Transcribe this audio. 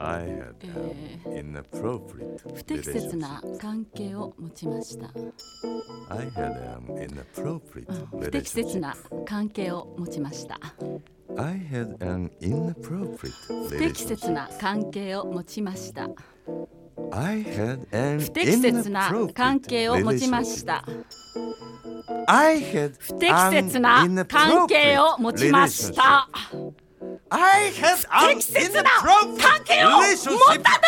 え inappropriate 不適切.な関係を持ちました。I had an inappropriate 不適切.な関係を持ちました。I had an inappropriate 不適切.な関係を持ちました。I had an 不適切な関係を持ちました。relationship. I had 不適切な関係を持ちました。I had 不適切な関係を持っただろ